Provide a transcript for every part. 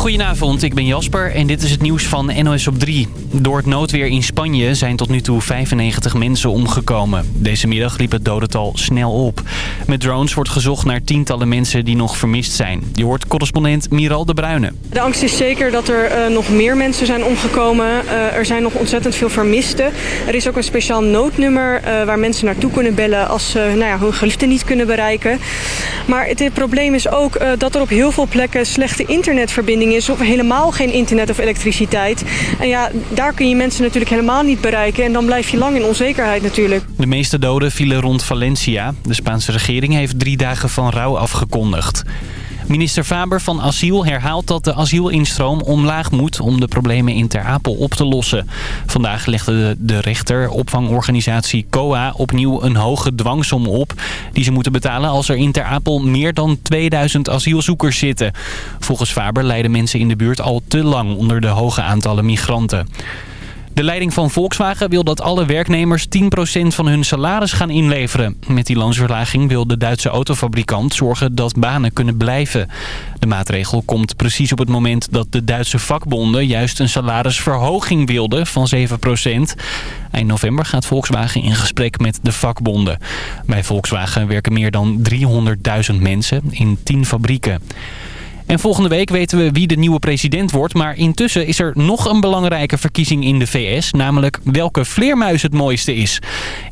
Goedenavond, ik ben Jasper en dit is het nieuws van NOS op 3. Door het noodweer in Spanje zijn tot nu toe 95 mensen omgekomen. Deze middag liep het dodental snel op. Met drones wordt gezocht naar tientallen mensen die nog vermist zijn. Je hoort correspondent Miral de Bruyne. De angst is zeker dat er uh, nog meer mensen zijn omgekomen. Uh, er zijn nog ontzettend veel vermisten. Er is ook een speciaal noodnummer uh, waar mensen naartoe kunnen bellen als ze nou ja, hun geliefden niet kunnen bereiken. Maar het, probleem is ook dat er op heel veel plekken slechte is of helemaal geen internet of elektriciteit. En ja, daar kun je mensen natuurlijk helemaal niet bereiken en dan blijf je lang in onzekerheid natuurlijk. De meeste doden vielen rond Valencia. De Spaanse regering heeft drie dagen van rouw afgekondigd. Minister Faber van Asiel herhaalt dat de asielinstroom omlaag moet om de problemen in Ter Apel op te lossen. Vandaag legde de rechter opvangorganisatie COA opnieuw een hoge dwangsom op die ze moeten betalen als er in Ter Apel meer dan 2000 asielzoekers zitten. Volgens Faber lijden mensen in de buurt al te lang onder de hoge aantallen migranten. De leiding van Volkswagen wil dat alle werknemers 10% van hun salaris gaan inleveren. Met die loonsverlaging wil de Duitse autofabrikant zorgen dat banen kunnen blijven. De maatregel komt precies op het moment dat de Duitse vakbonden juist een salarisverhoging wilden van 7%. Eind november gaat Volkswagen in gesprek met de vakbonden. Bij Volkswagen werken meer dan 300.000 mensen in 10 fabrieken. En volgende week weten we wie de nieuwe president wordt. Maar intussen is er nog een belangrijke verkiezing in de VS. Namelijk welke vleermuis het mooiste is.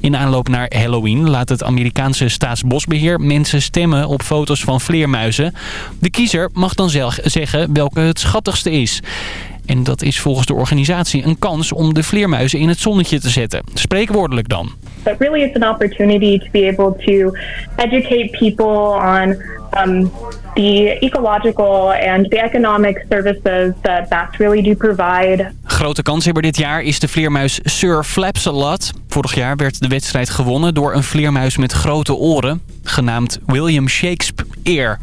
In aanloop naar Halloween laat het Amerikaanse staatsbosbeheer mensen stemmen op foto's van vleermuizen. De kiezer mag dan zelf zeggen welke het schattigste is. En dat is volgens de organisatie een kans om de vleermuizen in het zonnetje te zetten. Spreekwoordelijk dan. Really it's an opportunity to be able to educate people on um, the ecological and the economic services that bats really do provide. Grote kanshebber dit jaar is de vleermuis Sir Flapsalot. Vorig jaar werd de wedstrijd gewonnen door een vleermuis met grote oren, genaamd William Shakespeare.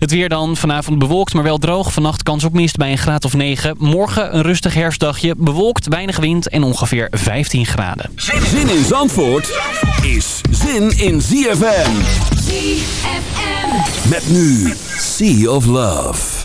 Het weer dan. Vanavond bewolkt, maar wel droog. Vannacht kans op mist bij een graad of 9. Morgen een rustig herfstdagje. Bewolkt, weinig wind en ongeveer 15 graden. Zin in Zandvoort is zin in ZFM. ZFM. Met nu Sea of Love.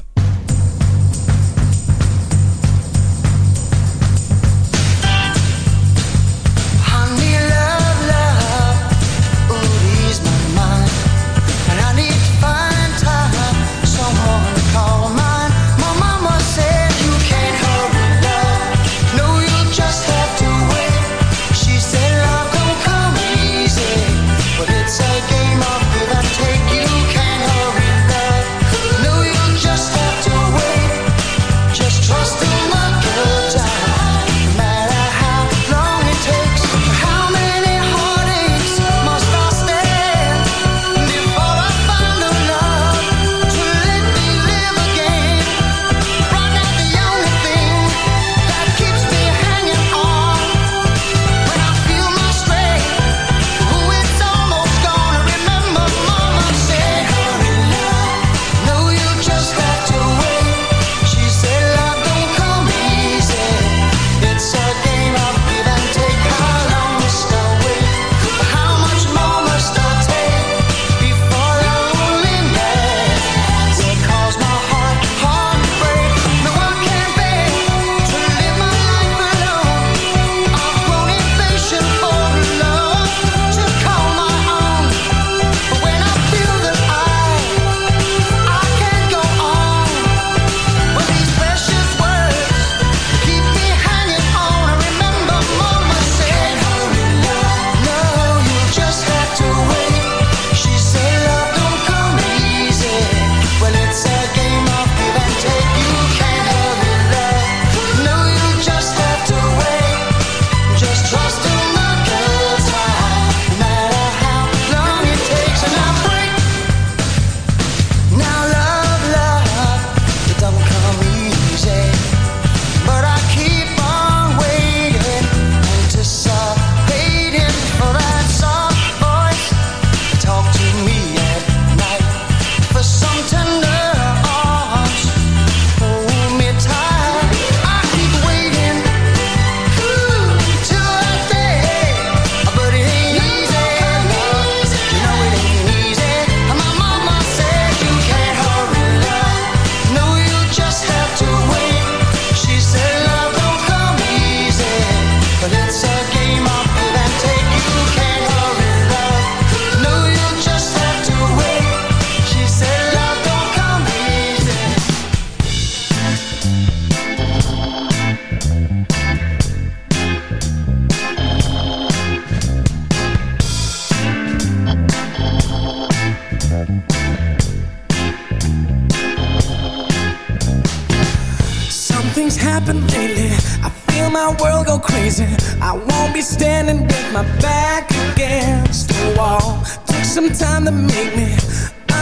Standing with my back against the wall. Took some time to make me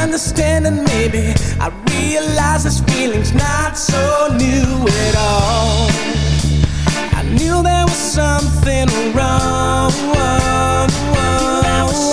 understand, and maybe I realize this feeling's not so new at all. I knew there was something wrong. wrong, wrong.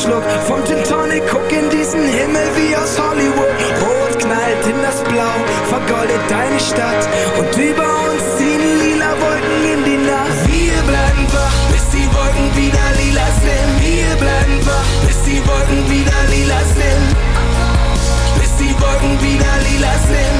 Schluck vom Gin Tonic. Guck in diesen Himmel wie aus Hollywood. Rot knallt in das Blau, vergoldet deine Stadt. Und über uns ziehen lila Wolken in die Nacht. Wir bleiben wach, bis die Wolken wieder lila sind. Wir bleiben wach, bis die Wolken wieder lila sind. Bis die Wolken wieder lila sind.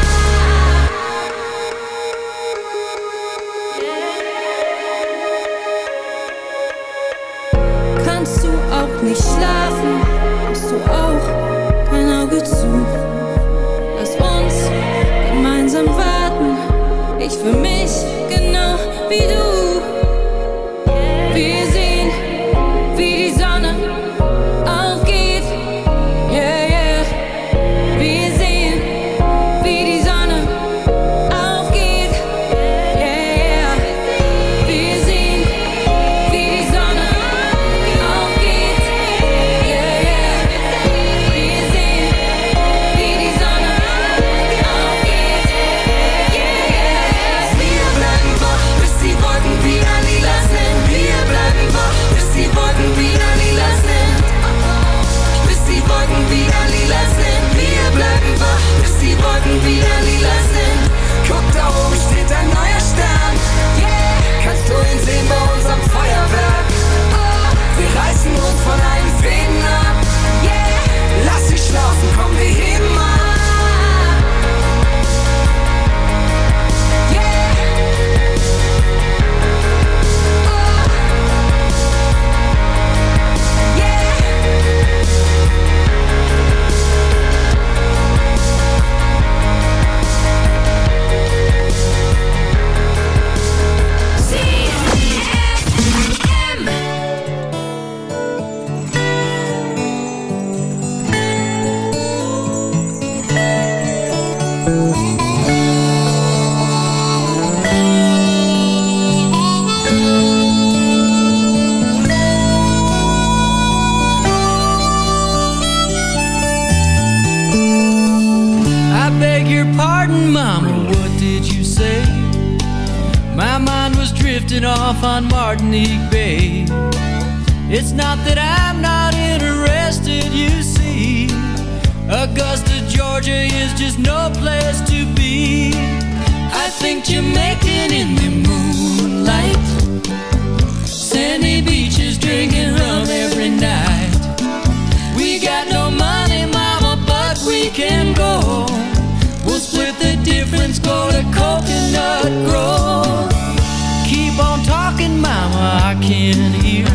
can hear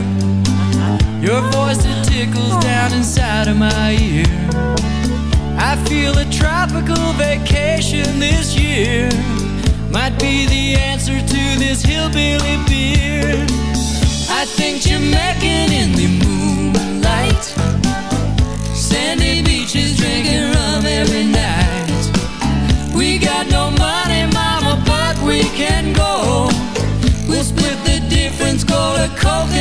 your voice that tickles down inside of my ear. I feel a tropical vacation this year might be the answer to this hillbilly beer. I think Jamaican in the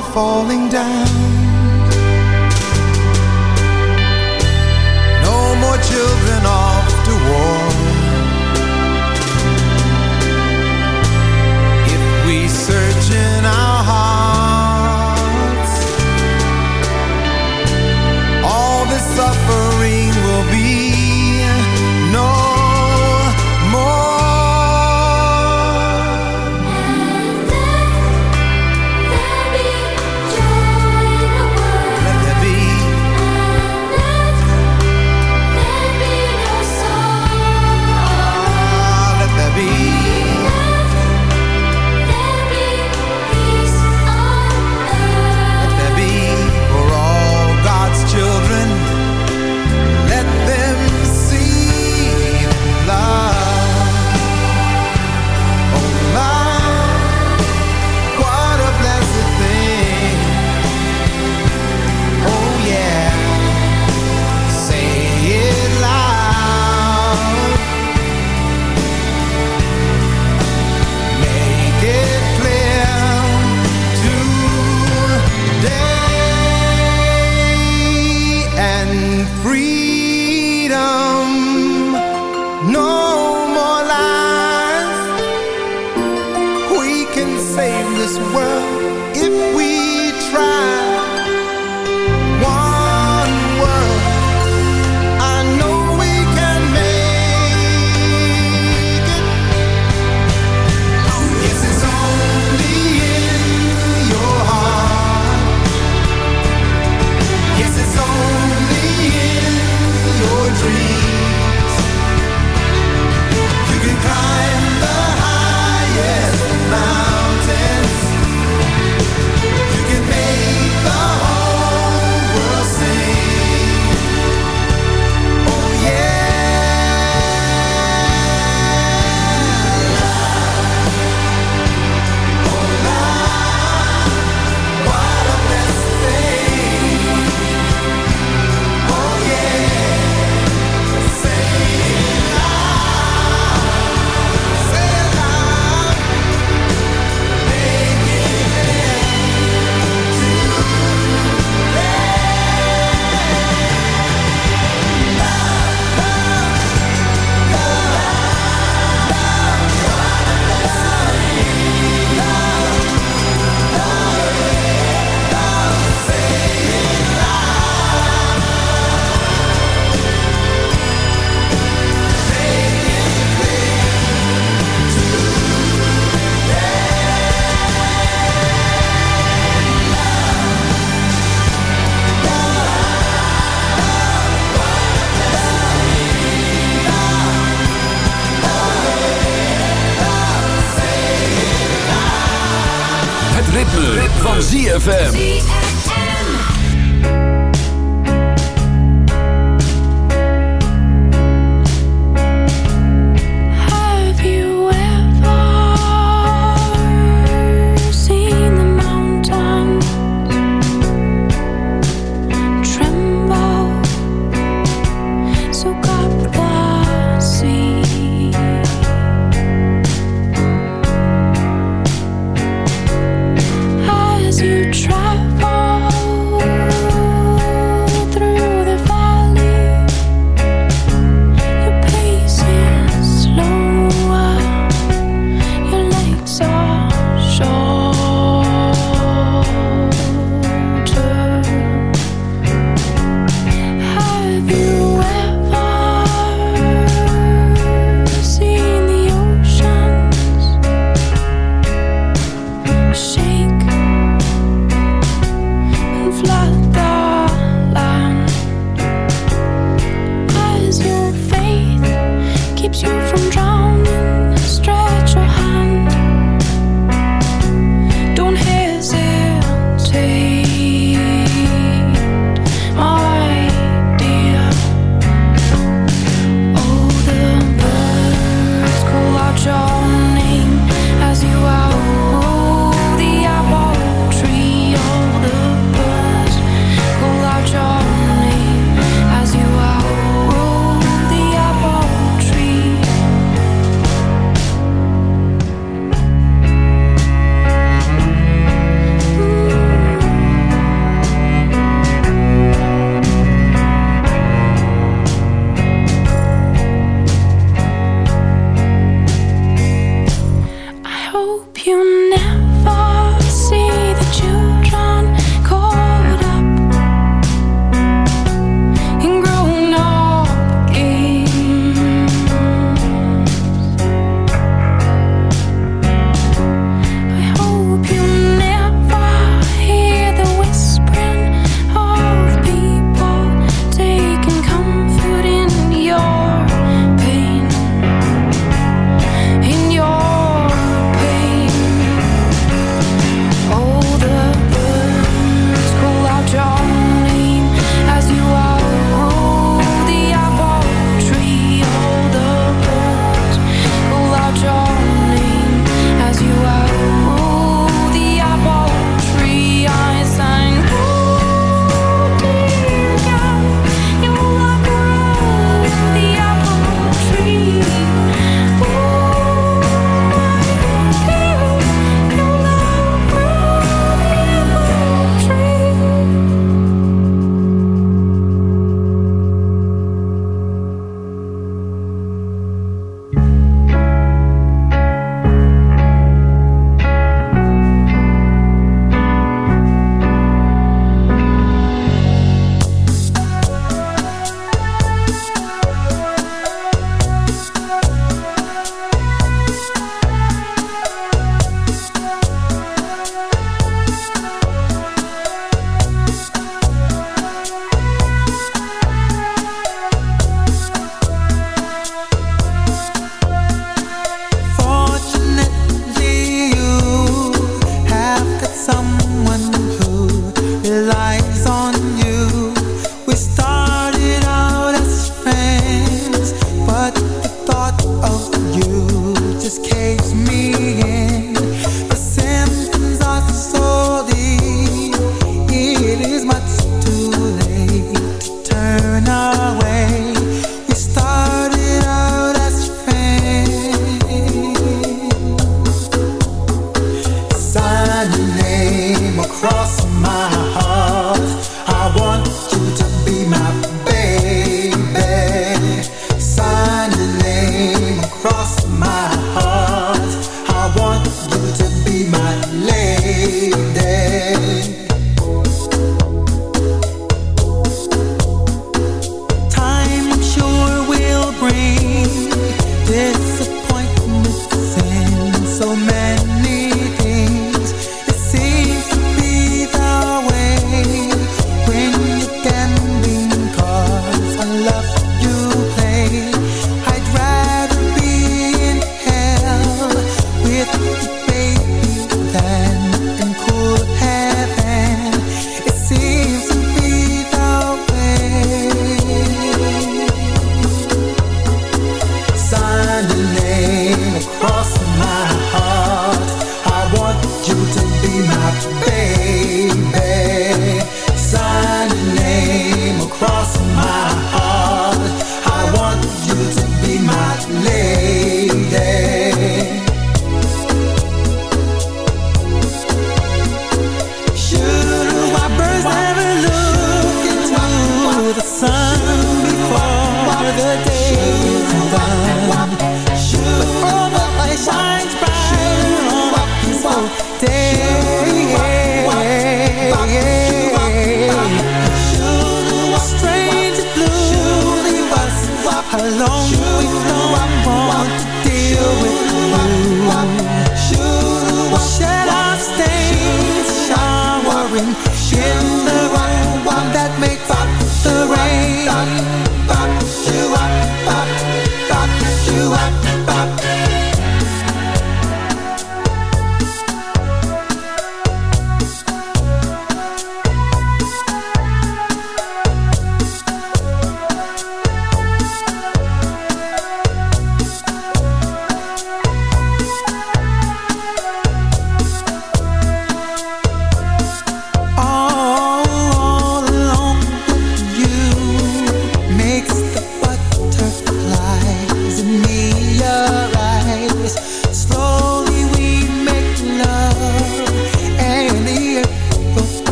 falling down.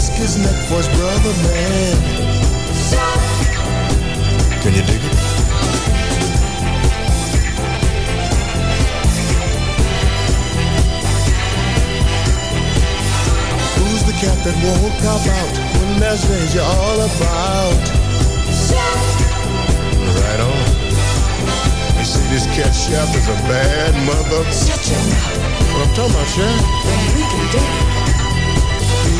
risk his neck for his brother, man. Can you dig it? Who's the cat that won't cop out when there's things you're all about? Right on. You see, this cat Shaft is a bad mother. Shut your mouth. What I'm talking about, Shaft?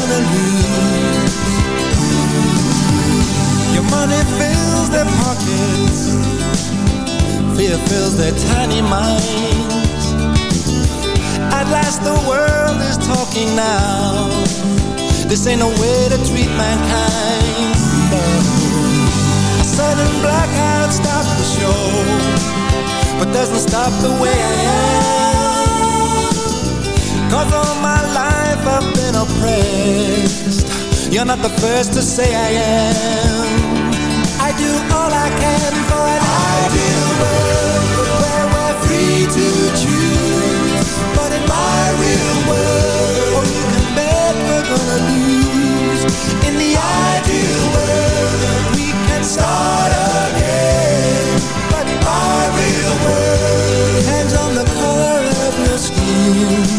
gonna lose. Your money fills their pockets, fear fills their tiny minds. At last, the world is talking now. This ain't no way to treat mankind. A sudden blackout stops the show, but doesn't stop the way I am. Cause all my life I've been oppressed. You're not the first to say I am. I do all I can for an ideal world where we're free to choose. But in my real world, oh, you can bet we're gonna lose. In the ideal world, we can start again. But my real world, depends on the color of your skin.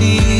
see.